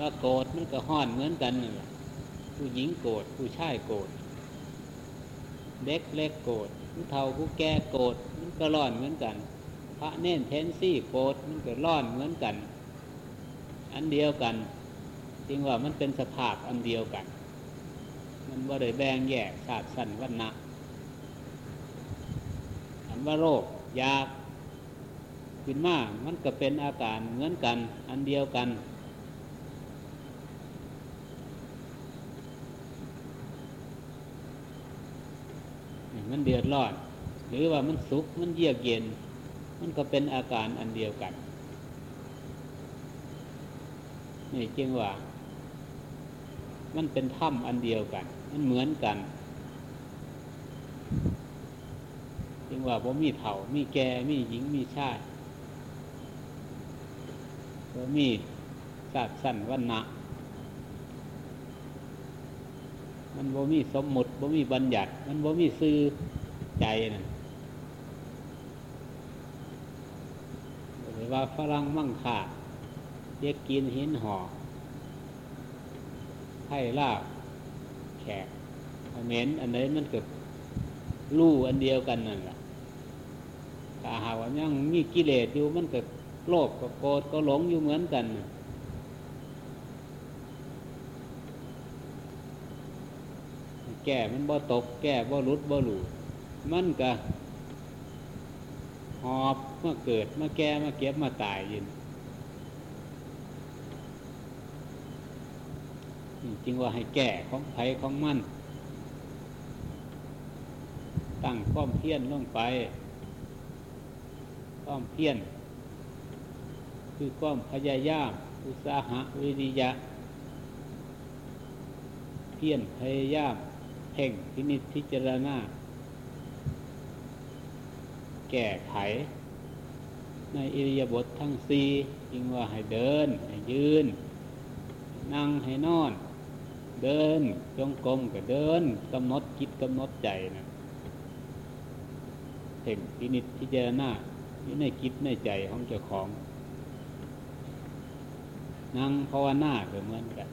ว่าโกรธมันก็ห้อนเหมือนกันน่ะผู้หญิงโกรธผู้ชายโกรธเด็กเล็กโกรธผู้เฒ่าผู้แก่โกรธมันก็ร้อนเหมือนกัน พระเน้นเทนซี่โกรธมันก็ร้อนเหมือนกัน อันเดียวกันจริงว่ามันเป็นสภาพอันเดียวกัน มันว่าได้แบ่งแยกศาสตร์สันวันนะอันว่าโรคยากขึ้นมามันก็เป็นอาการเหมือนกัน อันเดียวกัน มันเดือดร้อน หรือว่ามันสุขมันเยือกเย็น มันก็เป็นอาการอันเดียวกันนี่จึงว่า มันเป็นถ้ำอันเดียวกัน มันเหมือนกันจึงว่าบ่มีเถ่ามีแก่มีหญิงมีชายบ่มีศาสตร์สั้นวันนะ มันบ่มีสมมุติบ่มีบัญญัติ มันบ่มีซื้อใจนะหรือว่าฝรั่งมั่งค่าเรียกกินหินห่อให้ลาบแขกเหม็นอันไหนมันเกิดลู่อันเดียวกันนั่นแหละถ้าหาว่ายังมีกิเลสอยู่มันเกิดโลภก็โกรธก็หลงอยู่เหมือนกัน แก่มันบ่ตก แก่บ่รุดบ่หลุดมันก็หอบมาเกิดมาแก่มาเก็บมาตายยินจริงว่าให้แก่ของไผของมัน ตั้งข้อมเพียนลงไปข้อมเพียนคือข้อมพยายาม อุตสาหะวิริยะ เพียนพยายาม เพ่งพินิจพิจารณา แก้ไข ในอิริยาบถทั้งสี่จึงว่าให้เดิน ให้ยืน นั่งให้นอน เดินจงกรมก็เดินกำหนดคิดกำหนดใจนะเพ่งพินิจพิจารณาอยู่ในคิดในใจของเจ้าของ นั่งภาวนาก็เหมือนกัน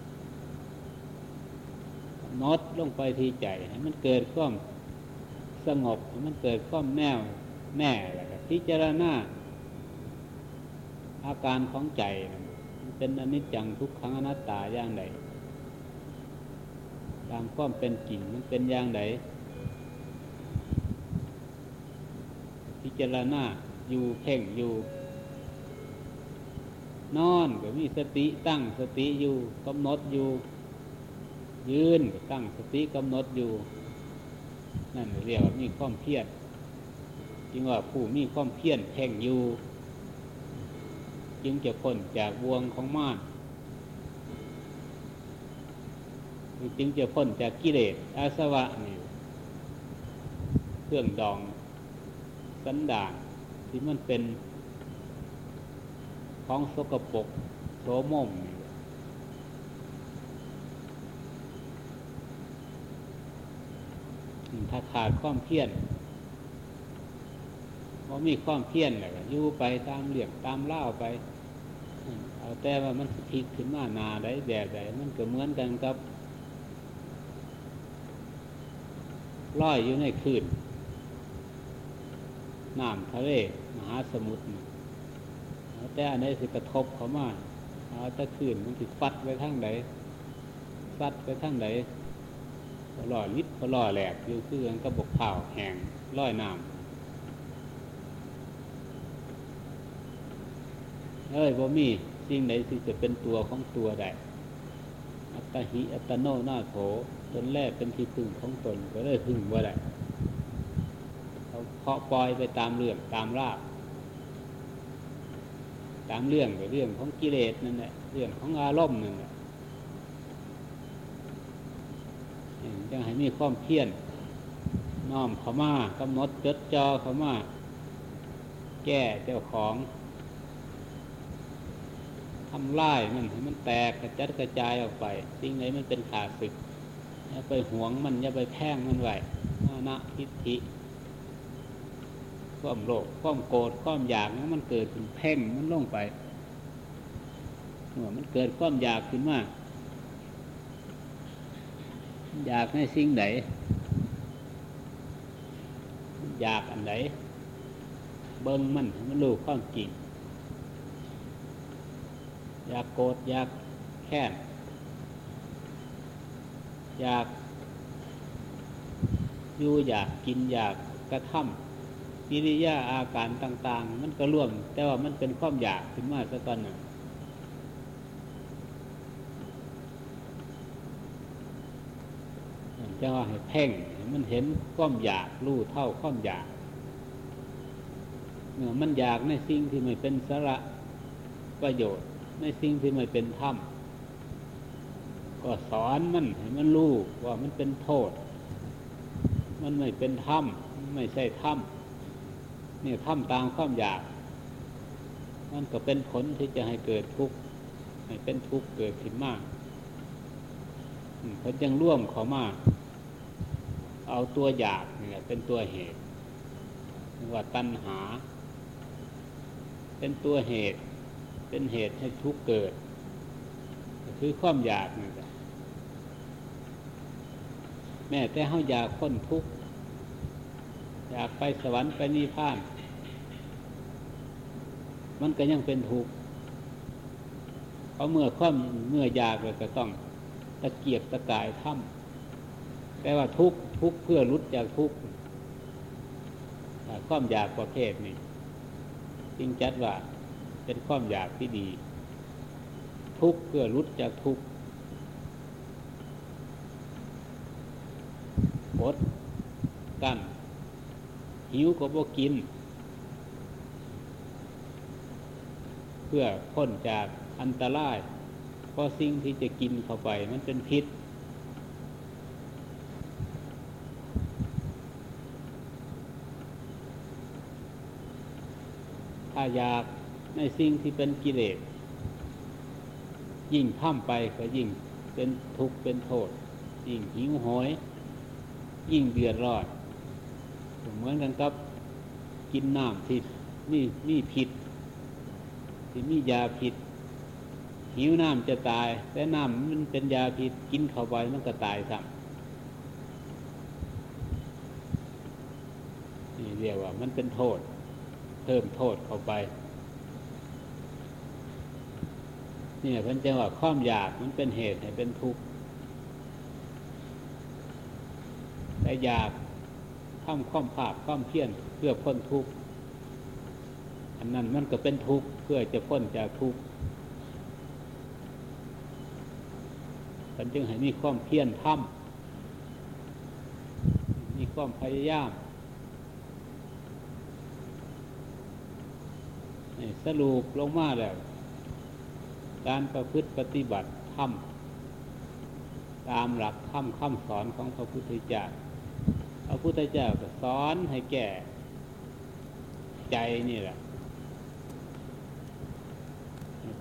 นอดลงไปที่ใจให้มันเกิดความสงบให้มันเกิดความแน่วแน่แล้วก็พิจารณาอาการของใจมันเป็นอนิจจังทุกขังอนัตตาอย่างใดตามความเป็นจริงมันเป็นอย่างใดพิจารณาอยู่เพ่งอยู่ นอนก็มีสติตั้งสติอยู่กำหนดอยู่ ยืนตั้งสติกำหนดอยู่ นั่นเรียกว่ามีความเพียรจึงว่าผู้มีความเพียรแข่งอยู่จึงจะพ้นจากวงของม่านจึงจะพ้นจากกิเลสอาสวะนี่เครื่องดองสันดานที่มันเป็นของสกปรกโสมม ถ้าขาดความเพียรพอมีความเพียรแหละอยู่ไปตามเหลี่ยมตามเล่าไป เอาแต่ว่ามันพลิกขึ้นมานาได้แบบใดมันก็เหมือนกันกับลอยอยู่ในคืนน้ำทะเลมหาสมุทรเอาแต่อันนี้สิกระทบเขามาเอาแต่คืนมันสิฟัดไปทั้งไหนฟัดไปทั้งไหน ลอยลิดก็ลอยแหลกอยู่คือกันก็บกเผาแห้งลอยน้ำเอ้ยบ่มีสิ่งไหนที่จะเป็นตัวของตัวได้อัตหิอัตโนนาโถตนแรกเป็นที่พึ่งของตนก็เลยพึ่งว่าได้เขาเพาะปล่อยไปตามเรื่องตามราบตามเรื่องไปเรื่องของกิเลสนั่นแหละเรื่องของอารมณ์นั่นแหละ ยังให้มีความเพียรน้อมเขามากำหนดจดจ่อเขามาแก้เจ้าของทำลายมันให้มันแตกกระจัดกระจายออกไป สิ่งไหนมันเป็นขาศึกอย่าไปหวงมันอย่าไปแพ่งมันไว้มานะทิฏฐิความโลภความโกรธความอยากนั้นมันเกิดเป็นเพ่งมันลงไปเมื่อมันเกิดความอยากขึ้นมา อยากในสิ่งไหนอยากอันไหนเบิ้งมันมันรู้ความจริงอยากโกรธอยากแค้นอยากอยู่อยากกินอยากกระทำกิริยาอาการต่าง ๆ มันก็ร่วม แต่ว่ามันเป็นความอยากขึ้นมาสักตอนหนึ่ง จะว่าให้เพ่ง มันเห็นความอยากรู้เท่าความอยากเมื่อมันอยากในสิ่งที่ไม่เป็นสาระประโยชน์ ในสิ่งที่ไม่เป็นธรรมก็สอนมันให้มันรู้ว่ามันเป็นโทษ มันไม่เป็นธรรมไม่ใช่ธรรมเนี่ยธรรมตามความอยาก มันก็เป็นผลที่จะให้เกิดทุกข์ให้เป็นทุกข์เกิดขึ้นมากเขาจึงร่วมเขามาก เอาตัวอยากเนี่ยเป็นตัวเหตุว่าตัณหา เป็นตัวเหตุ เป็นเหตุให้ทุกข์เกิด คือความอยากนี่แหละแม้แต่เขาอยากพ้นทุกข์อยากไปสวรรค์ไปนิพพาน มันก็ยังเป็นทุกข์เพราะเมื่อความเมื่ออยากเลยก็ต้องตะเกียบตะกายถ้ำแต่ว่าทุกข์ ทุกข์เพื่อรุดจากทุกข์ความอยากประเภทนี้จึงจัดว่าเป็นความอยากที่ดี ทุกข์เพื่อรุดจากทุกข์อดกั้นหิวก็บ่กิน เพื่อพ้นจากอันตรายเพราะสิ่งที่จะกินเข้าไปมันเป็นพิษ ถ้าอยากในสิ่งที่เป็นกิเลสยิ่งท่ำไปก็ยิ่งเป็นทุกข์เป็นโทษ ยิ่งหิวโหย ยิ่งเดือดร้อนเหมือนกันกับกินน้ำที่มีมีผิด ที่มียาผิด หิวน้ำจะตาย แต่น้ำมันเป็นยาผิดกินเข้าไปมันก็ตายซ้ำนี่เรียกว่ามันเป็นโทษ เพิ่มโทษเข้าไปเนี่ยพันจะว่าความอยากมันเป็นเหตุให้เป็นทุกข์แต่อยากทำความภาคความเพียรเพื่อพ้นทุกข์อันนั้นมันก็เป็นทุกข์เพื่อจะพ้นจากทุกข์ฉันจึงให้มีความเพียรทำมีความพยายาม สรุปลงมาแล้ว การประพฤติปฏิบัติธรรมตามหลักธรรมคำสอนของพระพุทธเจ้าพระพุทธเจ้าก็สอนให้แก่ใจนี่แหละ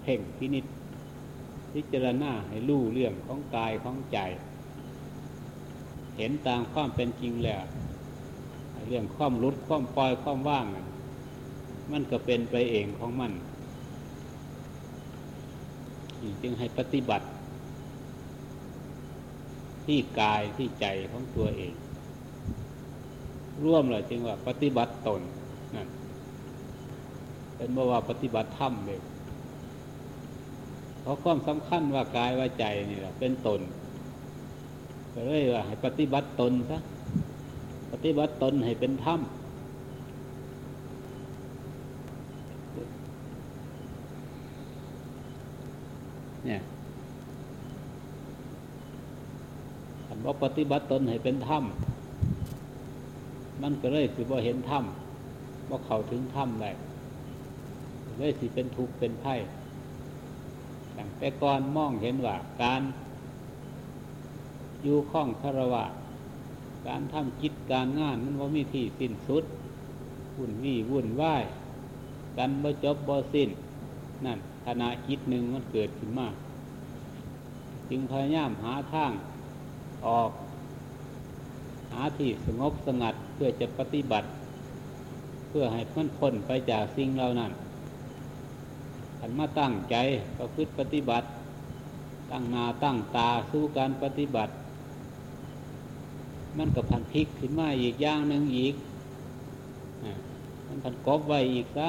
เพ่งพินิษพิจารณาให้รู้เรื่องของกายของใจ เห็นตามความเป็นจริงแล้ว เรื่องความรุดความปล่อยความว่าง มันก็เป็นไปเองของมันจึงให้ปฏิบัติ ที่กายที่ใจของตัวเอง ร่วมเลยจึงว่าปฏิบัติตนนั่นเป็นบ่ว่าปฏิบัติธรรมเลยเพราะความสำคัญว่ากายว่าใจนี่แหละเป็นตนก็เลยว่าให้ปฏิบัติตนซะปฏิบัติตนให้เป็นธรรม เนี่ยคำว่าปฏิบัติตนให้เป็นธรรมมันก็เลยสิบ่เห็นถ้ำว่าเขาถึงถ้ำได้เลยสิเป็นทุกข์เป็นไพ่แต่ก่อนมองเห็นว่าการอยู่ข้องคารวะ การทำกิจการงานมันว่ามีที่สิ้นสุด วุ่นวี่วุ่นวาย กันบ่จบบ่สิ้น นั่น ขณะคิดหนึ่งมันเกิดขึ้นมาจึงพยายามหาทางออก หาที่สงบสงัดเพื่อจะปฏิบัติ เพื่อให้มันพ้นไปจากสิ่งเหล่านั้นขขันมาตั้งใจประพฤติปฏิบัติ ตั้งนาตั้งตาสู้การปฏิบัติ มันกับพันพลิกขึ้นมาอีกอย่างหนึ่งอีกมันพันกบไว้อีกซะ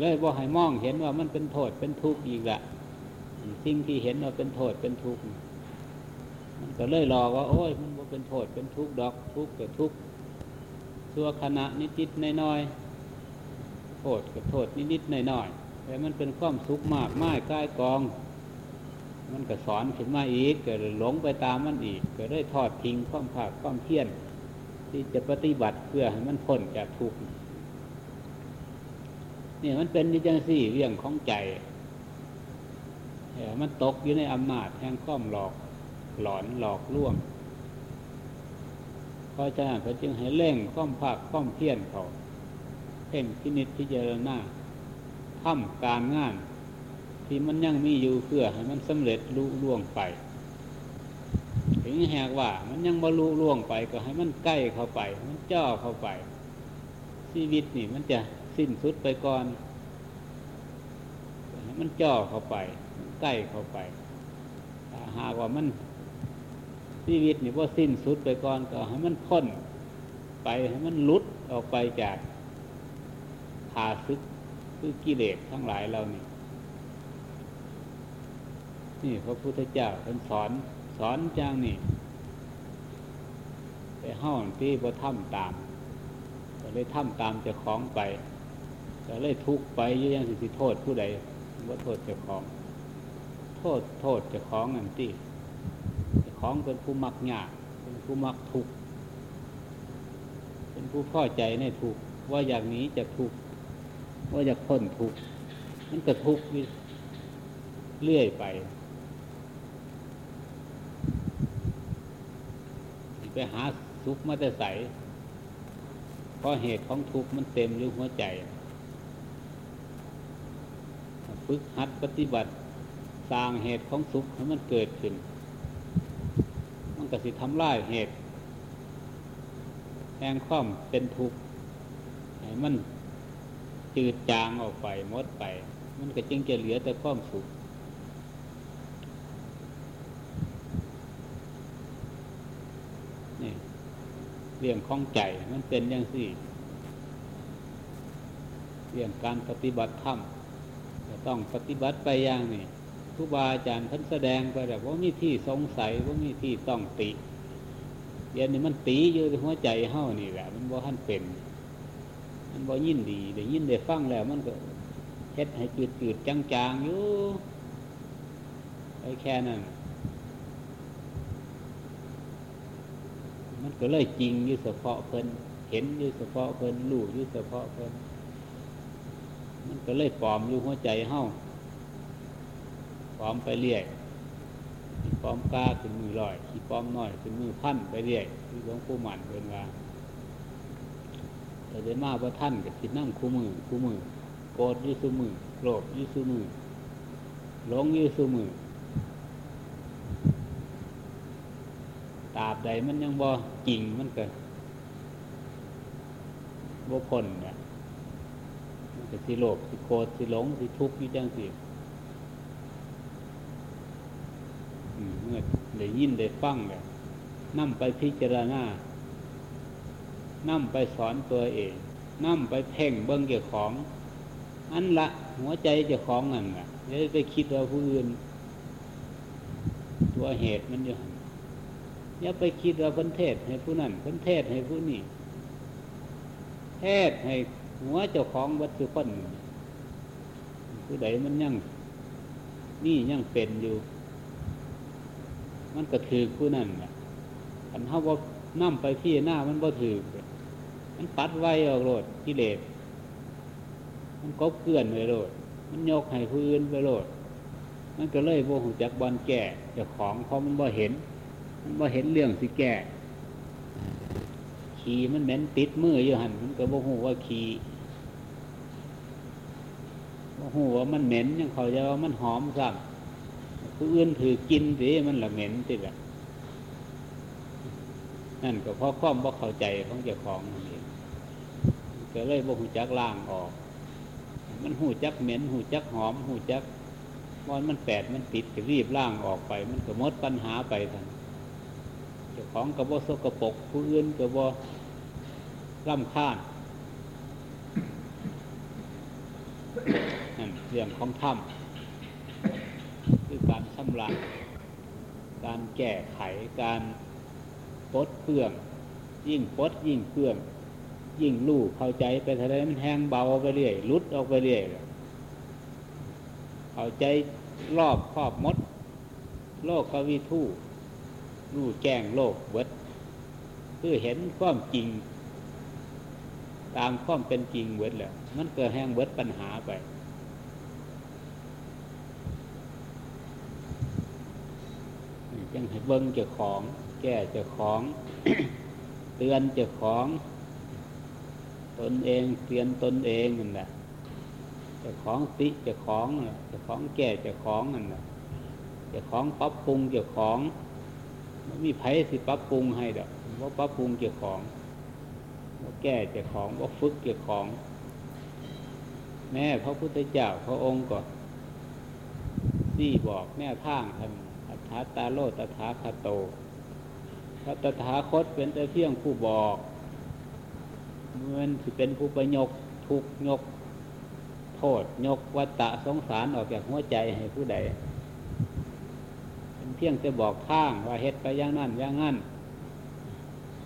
เลยบ่ให้มองเห็นว่ามันเป็นโทษเป็นทุกข์อีกละสิ่งที่เห็นว่าเป็นโทษเป็นทุกข์มันก็เลยหลอกว่า โอ้ย มันบ่เป็นโทษเป็นทุกข์ดอกทุกข์กับทุกข์ตัวขณะนิดนิดน้อยๆโทษกับโทษนิดนิดน้อยๆแต่มันเป็นความสุขมากไม่กายกอง มันก็สอนขึ้นมาอีกก็หลงไปตามมันอีก ก็ได้ทอดทิ้งความผากความเพียรที่จะปฏิบัติเพื่อให้มันพ้นจากทุกข์ นี่มันเป็นนิจังสี่เรื่องของใจมันตกอยู่ในอำนาจแห่งความหลอกหลอนหลอกลวงเพราะฉะนั้นพระจึงให้เร่งความภาคความเพียรเขาเพ่งพินิจพิจารณาทำการงาน ที่มันยังมีอยู่เพื่อให้มันสำเร็จลุล่วงไป ถึงแหกว่ามันยังบรรลุล่วงไปก็ให้มันใกล้เข้าไป มันเจ่อเข้าไปชีวิตนี่มันจะ สิ้นสุดไปก่อน มันจ่อเข้าไปใกล้เข้าไปาหากว่ามันชีวิตนี่ว่าสิ้นสุดไปก่อนก็ให้มันพ้นไปให้มันลุดออกไปจากหาซึกคือกิเลสทั้งหลายเรานี่นี่พระพุทธเจ้าท่านสอนสอนจ้างนี่ไปห้องที่บ่ทำตามก็เลยทำตามจะคล้องไป ก็เลยทุกไปยังสิโทษผู้ใดว่าโทษจะคล้อง โทษโทษจะคล้องนั่นที่จะคล้องเป็นผู้มักยากเป็นผู้มักทุกเป็นผู้พอใจในทุกว่าอย่างนี้จะทุกว่าอยากพ้นทุกมันก็ทุกเรื่อยไป ไปหาสุขมาแต่ใสเพราะเหตุของทุกข์มันเต็มอยู่หัวใจ ฝึกหัดปฏิบัติสร้างเหตุของสุขให้มันเกิดขึ้น มันก็สิทำลายเหตุแห่งความเป็นทุกข์ให้มันจืดจางออกไปหมดไป มันก็จึงจะเหลือแต่ความสุขนี่เรื่องข้องใจมันเป็นอย่างสี่ เรื่องการปฏิบัติธรรม ต้องปฏิบัติไปอย่างนี้ครูบาอาจารย์ท่านแสดงไปแบบว่ามีที่สงสัยว่ามีที่ต้องติเดี๋ยวนี้มันตีอยู่ในหัวใจเฮ้านี่แหละ มันว่ท่านเป็น มันบ่ยินดีเดี๋ยวยินเดี๋ยวฟังแล้ว มันก็เฮ็ดให้จืดจืดจางจางอยู่ไอ้แค่นั้นมันก็เลยจริงอยู่เฉพาะเพิ่นเห็นอยู่เฉพาะเพิ่นรู้อยู่เฉพาะเพิ่น มันก็เลยปลอมอยู่หัวใจเฮ้าปลอมไปเรื่อยขีปลอมกล้าขึ้นมือลอยขีปลอมน้อยขึ้นมือพันไปเรื่อยที่หลวงปู่หมันเป็นว่าแต่ได้มาว่าท่านกับสินั่งคู่มือคู่มือโกรธยืสุมือโกรธยืสุมือหลงยืสุมือตาบใดมันยังบ่จริงมันเกิดบ่พ้นเนี่ย มันก็สิโลภสิโกรธสิหลงสิทุกข์ยู่จังสิเมื่อได้ยินได้ฟังเลยนั่มไปพิจารณานั่มไปสอนตัวเองนั่มไปเพ่งเบิ้งเกี่ยวของ อันละหัวใจเจ้าของนั่นแหละอย่าไปคิดว่าผู้อื่น ตัวเหตุมันอยู่อย่าไปคิดว่าพันเทศให้ผู้นั้นพันเทศให้ผู้นี้เทศให้ หัวเจ้าของวัตถุคนผู้ใดมันยังนี่ยังเป็นอยู่ มันก็ถือผู้นั้นแหละอันเขาว่านั่มไปพี่หน้ามันบ่ถือมันปัดไว้ออกโลดกิเลสมันก็เกลื่อนไปโลดมันยกให้ผู้อื่นไปโลดมันก็เลยโมหูจักบอลแก่เจ้าของเพราะมันบ่เห็น มันบ่เห็นเรื่องสิแก่ขี่มันเหม็นติดมืออยู่หันมันก็บ่หูว่าขี่ หูว่ามันเหม็นยังเขาจะว่ามันหอมซ้ำผู้อื่นถือกินสิมันละเหม็นติดแบบนั่นก็เพราะความบ่เข้าใจของเจ้าของนั่นเองก็เลยบ่หูจักล่างออก มันหูจักเหม็นหูจักหอมหูจักมันมันแปดมันติดก็รีบล่างออกไป มันก็มดปัญหาไปทันเจ้าของกระบอกสกปรกผู้อื่นกระบอกร่ำค้านนั่น เรื่องของถ้ำคือการชำระการแก้ไขการปดเปลือง ยิ่งปดยิ่งเปลือง ยิ่งลู่เข้าใจไปทะเลมันแห้งเบาไปเรื่อยลุดออกไปเรื่อยเข้าใจรอบครอบมด โลกกวิทูรู้แจ้งโลกเบิดคือเห็นความจริง ตามความเป็นจริงเบิดแล้ว มันเกิดแห้งเบิดปัญหาไป จังให้เบิ้งเจ้าของ แก้เจ้าของ เตือนเจ้าของ ตนเองเตือนตนเองนั่นแหละเจ้าของติเจ้าของเจ้าของแก้เจ้าของนั่นแหละเจ้าของปรับปรุงเจ้าของไม่มีไผสิปรับปรุงให้ดอกว่าปรับปรุงเจ้าของว่าแก้เจ้าของว่าฝึกเจ้าของ แม่พระพุทธเจ้าพระองค์ก็สี่บอกแม่ทางท่าน อัฏฐาตาโลตถาคาโต พระตถาคตเป็นแต่เพียงผู้บอกมันคือเป็นผู้ประยกทุกยก โทษยกวัตตะสงสารออกจากหัวใจให้ผู้ใด เป็นเพียงจะบอกทางว่าเฮ็ดไปอย่างนั้นอย่างนั้น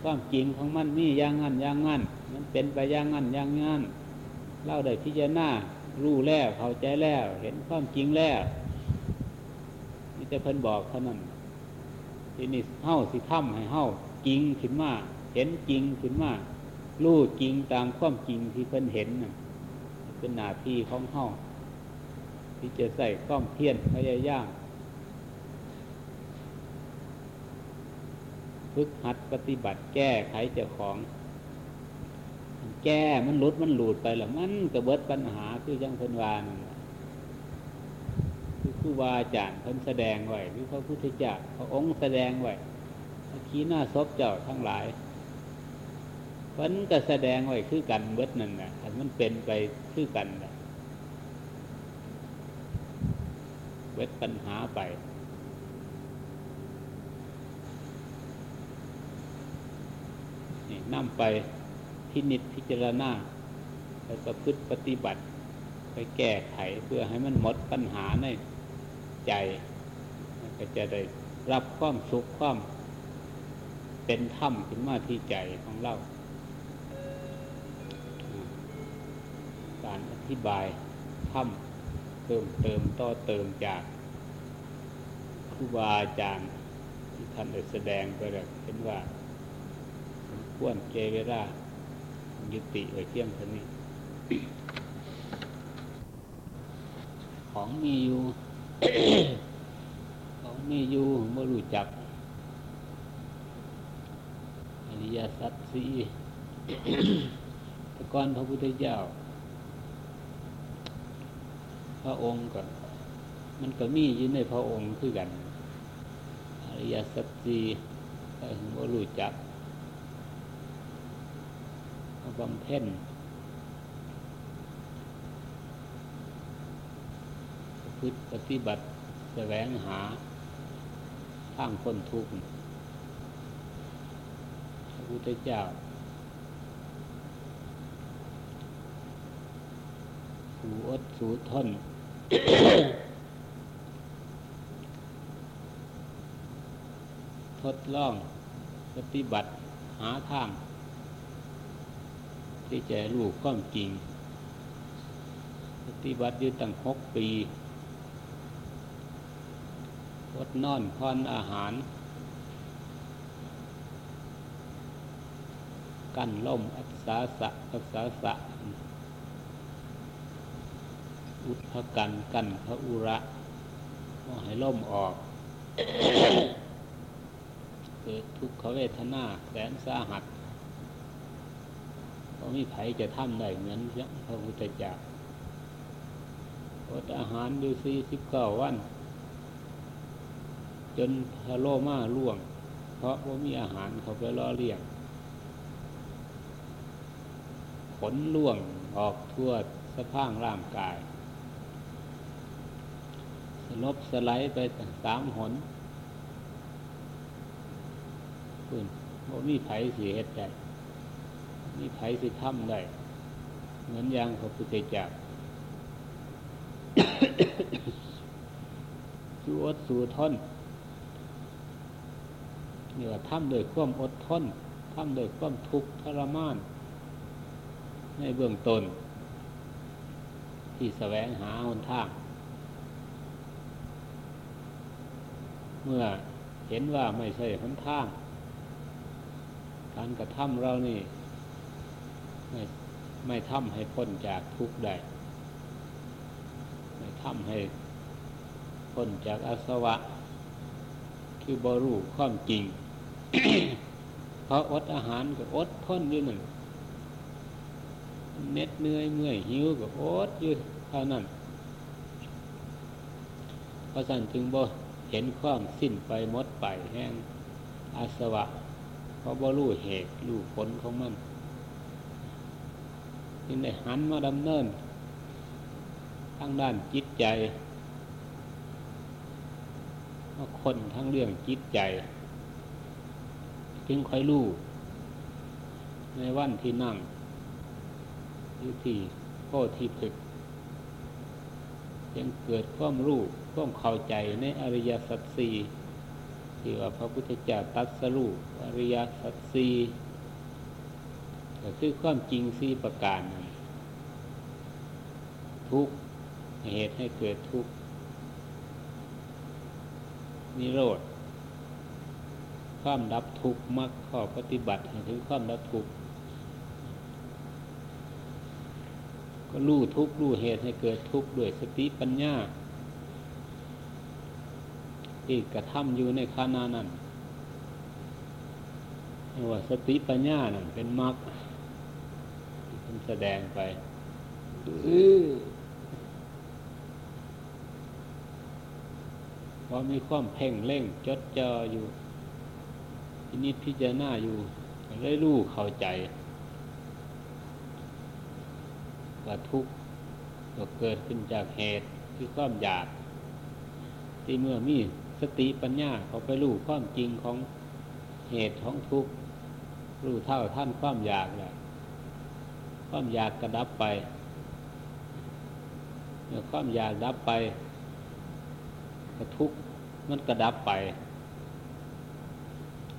ความจริงของมันมีอย่างนั้นอย่างนั้นมันเป็นไปอย่างนั้นอย่างนั้นเล่าได้พิจารณารู้แล้วเข้าใจแล้ว เห็นความจริงแล้ว นี่จะเพิ่นบอกเท่านั้นทีนี้เฮ้าสิถ้ำให้เฮ้าจริงขึ้นมาเห็นจริงขึ้นมารู้จริงตามความจริงที่เพิ่นเห็นนะเป็นหน้าที่ของเฮ้าที่จะใส่ความเพียรพยายามฝึกหัดปฏิบัติแก้ไขเจ้าของ แก้มันลุดมันหลุดไปแล้วมันกระเบิดปัญหาคือยังเพิ่นวานั่นล่ะ ครูบาอาจารย์เพิ่นแสดงไว้หรือพระพุทธเจ้าพระองค์แสดงไว้ขี้หน้าซบเจ้าทั้งหลายเพิ่นก็แสดงไว้คือกันเบิดนั่นแหละมันเป็นไปคือกันแหละเบิดปัญหาไปนี่นำไปพินิจพิจารณาไปประพฤติปฏิบัติ ไปแก้ไขเพื่อให้มันหมดปัญหาใน ใจก็จะได้รับความสุขความเป็นธรรมขึ้นมาที่ใจของเรา การอธิบายธรรมเติมเติมต่อเติมจากครูบาอาจารย์ที่ท่านได้แสดงไปแล้วเห็นว่าสมควรเจเวลายุติไว้เที่ยงเท่านี้ ของมีอยู่ ของมีอยู่ไม่รู้จัก อริยสัจสี่ต่ก่อนพระพุทธเจ้า พระองค์ก็มันก็มีอยู่ในพระองค์คือกัน อริยสัจสี่แต่ไม่รู้จักบำเพ็ญ พฤติปฏิบัติแสวงหาทางคนทุกข์พระพุทธเจ้า สู่อดสู่ทนทดลองปฏิบัติหาทาง ที่จะรู้ความจริง ปฏิบัติอยู่ตั้งหกปี ดนอนพอนอาหาร กั้นล่มอัศาสะอัศาสะ อุทธกันกันพระอุระให้ล่มออก เกิดทุกขเวทนาแสนสาหัสเพราะมีไผจะทำได้เหมือนพระพุทธเจ้าอดอาหารอยู่สี่สิบเก้าวัน จนพะโลมาล่วง เพราะว่ามีอาหารเขาไปล่อเลี้ยงขนล่วงออกทั่วสะพังร่างกาย สลบสไลด์ไปสามหนคุณว่ามีไผสิเหตุใดมีไผสิทำได้ เหมือนอย่างพระพุทธเจ้าสู้อดสู้ทน นี่ว่าทำโดยความอดทนทำโดยความทุกข์ทรมาน ในเบื้องต้นที่แสวงหาหนทาง เมื่อเห็นว่าไม่ใช่หนทาง การกระทำเรานี่ ไม่ไม่ทำให้พ้นจากทุกข์ได้ไม่ทำให้พ้นจากอาสวะ คือบรูความจริง เพราะอดอาหารก็อดทนอยู่หนึ่งเน็ดเหนื่อยเมื่อยหิวก็อดอยู่เท่านั้นเพราะสั่นจึงบ่เห็นความสิ้นไปมดไปแห้งอาสวะ เพราะบ่รู้เหตุรู้ผลของมันจึงได้หันมาดำเนินทางด้านจิตใจคนทั้งเรื่องจิตใจ จึงค่อยรู้ในวันที่นั่งอยู่ที่โพธิพึกยังเกิดความรู้ความเข้าใจในอริยสัจสี่ที่ว่าพระพุทธเจ้าตัดสรู้อริยสัจสี่ก็คือความจริงสี่ประการนั้นทุกเหตุให้เกิดทุกนิโรธ ความดับทุกข์มรรคข้อปฏิบัติให้ถึงความดับทุกข์ก็รู้ทุกข์รู้เหตุให้เกิดทุกข์ด้วยสติปัญญาที่กระทำอยู่ในขณะนั้นว่าสติปัญญานั่นเป็นมรรคที่แสดงไปพอมีความเพ่งเล่งจดจ่ออยู่ พินิจพิจารณาอยู่ได้รู้เข้าใจว่าทุกข์ก็เกิดขึ้นจากเหตุคือความอยาก ที่เมื่อมีสติปัญญาเขาไปรู้ความจริงของเหตุของทุกข์รู้เท่าท่านความอยากแหละความอยากกระดับไปเมื่อความอยากดับไปทุกข์มันกระดับไป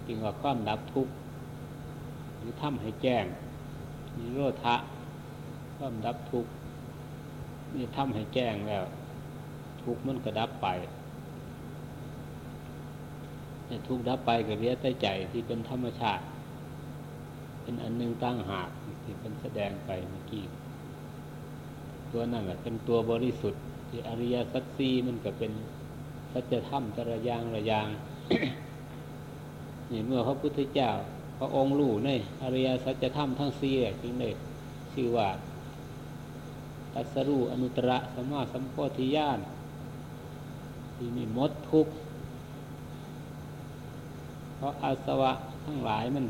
จึงว่าความดับทุกข์หรือทำให้แจ้งนิโรธะความดับทุกข์นี่ทำให้แจ้งแล้ว ทุกข์มันกระดับไปทุกข์ดับไปก็เรียกใจที่เป็นธรรมชาติ เป็นอันหนึ่งตั้งหากที่เป็นแสดงไปเมื่อกี้ตัวนั่นแหละเป็นตัวบริสุทธิ์ที่อริยสัจสีมันก็เป็นสัจธรรมตระยางระยาง นี่เมื่อพระพุทธเจ้า พระองค์รู้ในอริยสัจธรรมทั้งสี่จึงได้ชื่อว่าตัสรู้อนุตระสมมาสัมโพธิญาณที่มีมดทุกข์เพราะอาสวะทั้งหลายมัน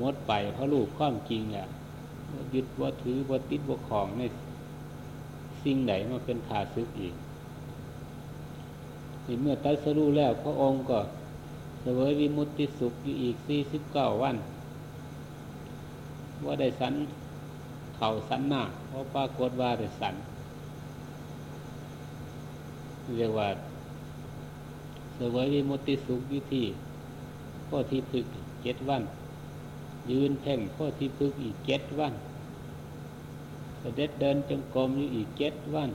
มดไปเพราะลูกความจริงอะยึดว่าถือว่าติดว่าของในสิ่งไหนมาเป็นขาซึกอีกเมื่อตัสรู้แล้วพระองค์ก็ เสวยวิมุตติสุขอยู่อีกสี่สิบเก้าวัน ว่าได้สันเข่าสันหน้าเพราะปรากฏว่าได้สันเรียกว่าเสวยวิมุตติสุขอยู่ที่ข้อที่พึกเจ็ดวัน ยืนแท่งข้อที่พึกอีกเจ็ดวันเสด็จเดินจงกรมอยู่อีกเจ็ดวัน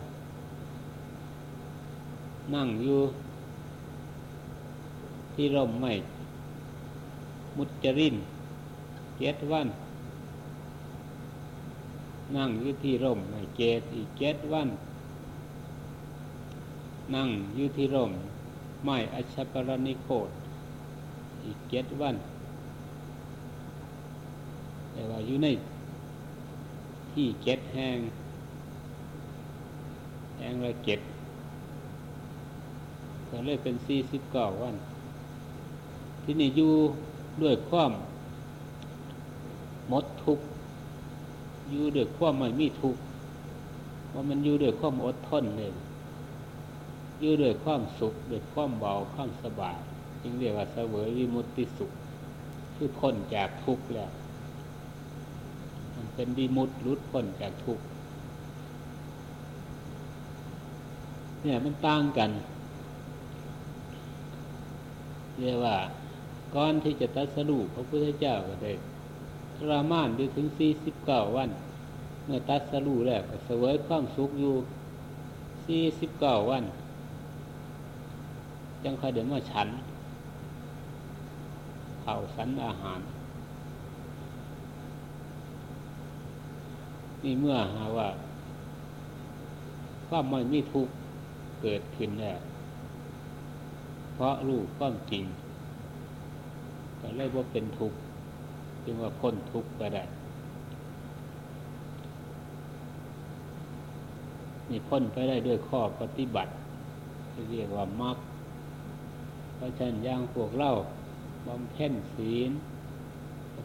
นั่งอยู่ ที่ร่มไม่ มุจรินเจ็ดวัน นั่งอยู่ที่ร่มไม่เกตอีกเจ็ดวัน นั่งอยู่ที่ร่มไม้อัชปรณิโคตอีกเจ็ดวัน แต่ว่าอยู่ในที่เจ็ดแห้งแห้งละเจ็ดก็เลยเป็นสี่สิบเก้าวัน ที่นี่อยู่ด้วยความมดทุกอยู่ด้วยความไม่มีทุกว่ามันอยู่ด้วยความอดทนเลยอยู่ด้วยความสุขด้วยความเบาความสบายจึงเรียกว่าเสวยวิมุตติสุข คือพ้นจากทุกข์แล้ว มันเป็นวิมุตติรุดพ้นจากทุกข์เนี่ยมันต่างกัน เรียกว่า ก่อนที่จะตัดสรุปพระพุทธเจ้าก็ได้ทรมานอยู่ถึงสี่สิบเก้าวัน เมื่อตัดสรุปแล้วก็เสวยความสุขอยู่สี่สิบเก้าวัน จังค่อยเดินมาฉันเผาสันอาหาร นี่เมื่อหาว่า ความไม่มีทุกข์เกิดขึ้นแล้วเพราะรู้ความจริง ก็เลยว่าเป็นทุกข์จึงว่าพ้นทุกข์ก็ได้นี่พ้นไปได้ด้วยข้อปฏิบัติเรียกว่ามรรคเพราะฉะนั้นย่างพวกเล่าบำเพ็ญศีล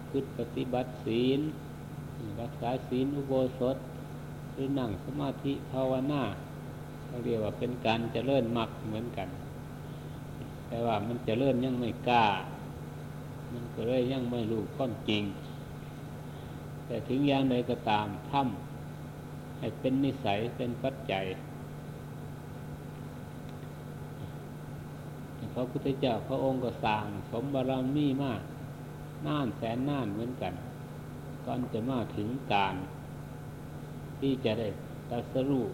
คืดปฏิบัติศีล รักษาศีลอุโบสถ หรือนั่งสมาธิภาวนาเขาเรียกว่าเป็นการเจริญมรรคเหมือนกัน แต่ว่ามันเจริญยังไม่กล้า มันก็เลยยังไม่รู้ความจริง แต่ถึงอย่างใดก็ตามทำให้เป็นนิสัยเป็นปัจจัยพระพุทธเจ้าพระองค์ก็สร้างสมบารมีมากน่านแสนน่านเหมือนกันก่อนจะมาถึงการ ที่จะได้ตัสรู้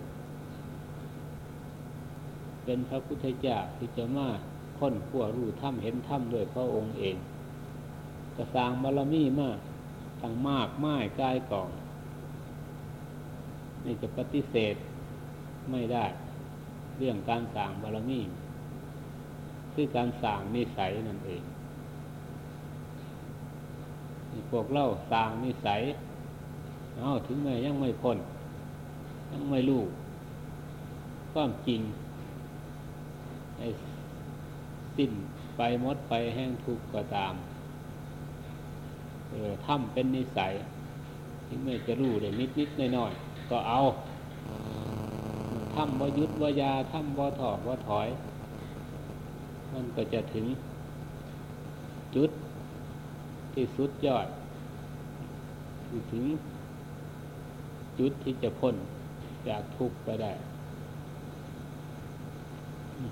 เป็นพระพุทธเจ้าที่จะมาค้นขวรู้ถ้ำเห็นถ้ำด้วยพระองค์เอง กระสางบารมีมากตั้งมากไม้กายกองนี่จะปฏิเสธไม่ได้ เรื่องการสร้างบารมีคือการสร้างนิสัยนั่นเองพวกเล่าสร้างนิสัยเอาถึงแม้ยังไม่พ้นยังไม่รู้ความจริงในสิ้นไปมดไปแห้งทุกข์ก็ตาม ทำเป็นนิสัยถึงแม้จะรู้ได้นิดนิดหน้อยน้อยก็เอาทำบ่ยุดว่ายาทำบ่ถอดบ่ถอย มันก็จะถึง จุดที่สุดยอดถึง จุดที่จะพ้นจากทุกข์ไปได้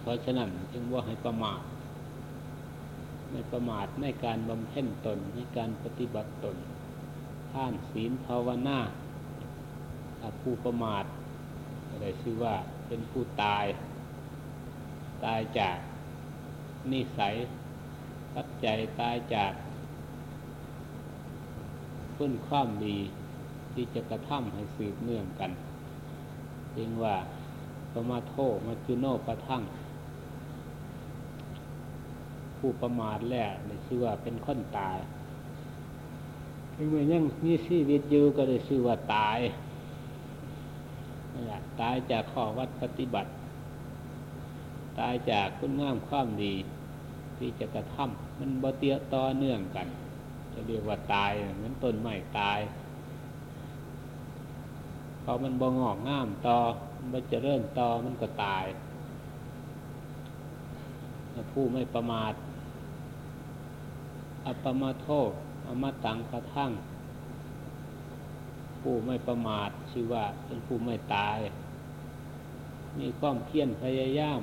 เพราะฉะนั้นจึงว่าให้ประมาท ไม่ประมาทในการบำเพ็ญตนในการปฏิบัติตนท่านศีลภาวนาถ้าผู้ประมาทก็ได้ชื่อว่าเป็นผู้ตาย ตายจากนิสัยปัจจัยตายจากพ้นความดีที่จะกระทำให้สืบเนื่องกันเรียกว่าประมาโทมาจุโนประทั่ง ผู้ประมาทแรกในชื่อว่าเป็นคนตายเมื่อยังมีชีวิตอยู่ก็ได้ชื่อว่าตายนี่แหละตายจากข้อวัดปฏิบัติ ตายจากคุณงามความดี ที่จะกระทำมันบ่เตียต่อเนื่องกัน จะเรียกว่าตายเหมือนต้นไม้ตายพอมันบ่งอกง่ามต่อมันจะเริ่มต่อมันก็ตาย ผู้ไม่ประมาท อัปมาโทษอมตังกระทั่ง ผู้ไม่ประมาทชื่อว่าเป็นผู้ไม่ตาย มีความเพียรพยายาม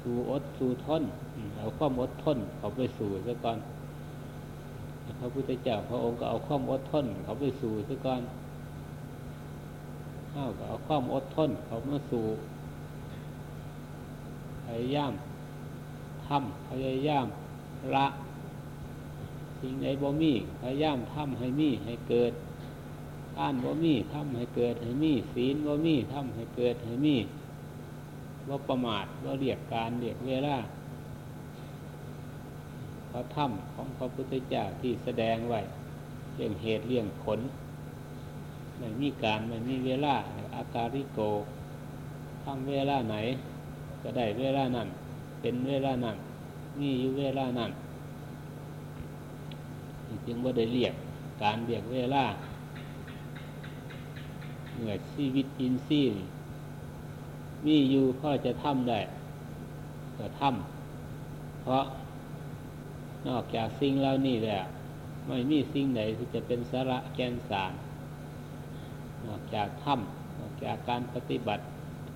สู่อดสู่ทนเอาความอดทนเขาไปสู่ซะก่อนพระพุทธเจ้าพระองค์ก็เอาความอดทนเขาไปสู่ซะก่อนเอาก็เอาความอดทนเขามาสู่พยายามทำพยายาม ละสิ่งใดบ่มีพยายามทำให้มีให้เกิดอ่านบ่มีทำให้เกิดให้มีศีลบ่มีทำให้เกิดให้มีว่าประมาทว่าเรียกการเรียกเวลาพระธรรมของพระพุทธเจ้าที่แสดงไว้เรื่องเหตุเรื่องผลไม่มีการไม่มีเวลาอาการิโกทำเวลาไหน ก็ได้เวลานั้น เป็นเวลานั้น มีอยู่เวลานั้นจึงว่าได้เรียกการเรียกเวลาเมื่อชีวิตอินทรีย์มีอยู่ก็จะทำได้ก็ทำเพราะนอกจากสิ่งเหล่านี้แล้วไม่มีสิ่งไหนที่จะเป็นสาระแกนสาร นอกจากทำนอกจากการปฏิบัติ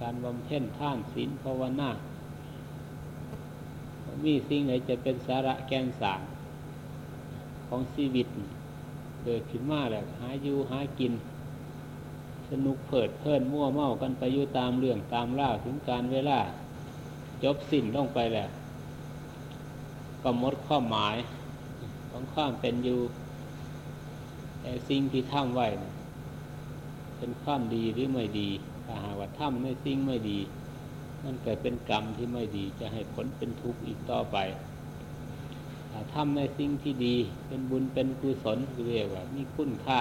การบำเพ็ญท่านศีลภาวนา มีสิ่งไหนจะเป็นสาระแกนสารของชีวิต เกิดขึ้นมาแล้วหาอยู่หากิน สนุกเพิดเพลินมั่วเมากันไปอยู่ตามเรื่องตามเล่าถึงการเวลา จบสิ้นลงไปแล้วก็หมดความหมายของความเป็นอยู่แต่สิ่งที่ทำไว้เป็นความดีหรือไม่ดีถ้าหากว่าทำในสิ่งไม่ดี นั่นเกิดเป็นกรรมที่ไม่ดีจะให้ผลเป็นทุกข์อีกต่อไปทำในสิ่งที่ดีเป็นบุญเป็นกุศลเรียกว่า มีคุณค่า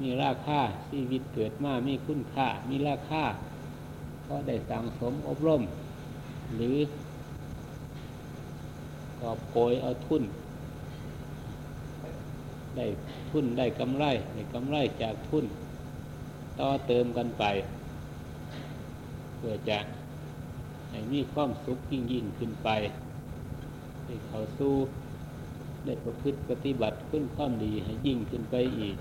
มีราคาชีวิตเกิดมามีคุณค่า มีราคาเพราะได้สั่งสมอบรม หรือกอบโกยเอาทุน ได้ทุนได้กำไรได้กำไรจากทุน ต่อเติมกันไป เพื่อจะให้มีความสุขยิ่งยิ่งขึ้นไปให้เขาสู้ได้ประพฤติปฏิบัติขึ้นความดีให้ยิ่งขึ้นไปอีก